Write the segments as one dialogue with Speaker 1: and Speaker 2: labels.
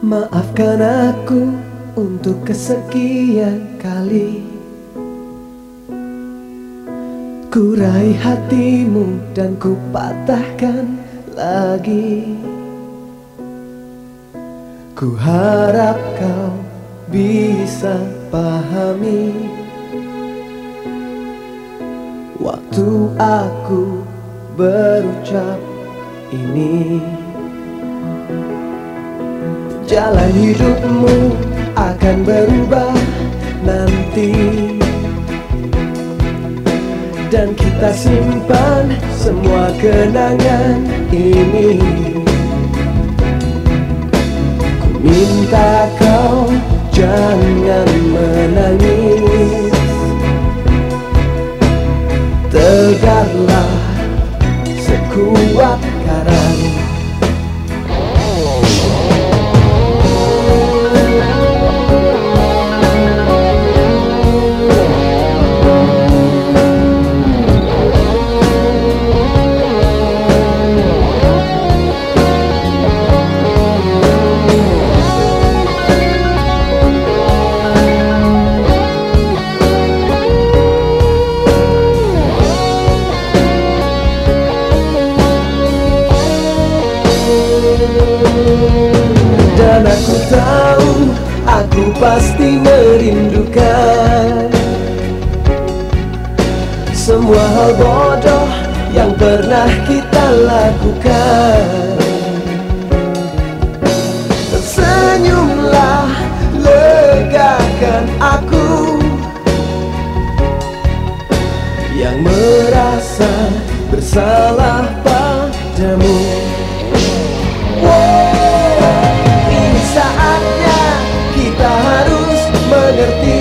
Speaker 1: Maafkan aku untuk kesekian kali Ku raih hatimu dan ku patahkan lagi. Ku harap kau bisa pahami. Waktu aku berucap ini Jalan hidupmu akan berubah nanti Dan kita simpan semua kenangan ini. Minta kau jangan Dan aku tahu aku pasti merindukan Semua hal bodoh yang pernah kita lakukan. Senyumlah legakan aku Yang merasa bersalah mengerti.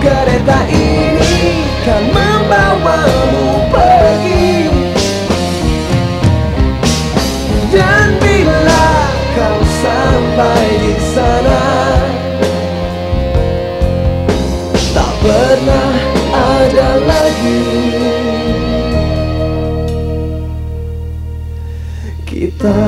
Speaker 1: Kereta ini kan membawamu pergi. Dan bila kau sampai di sana Tak pernah ada lagi. Kita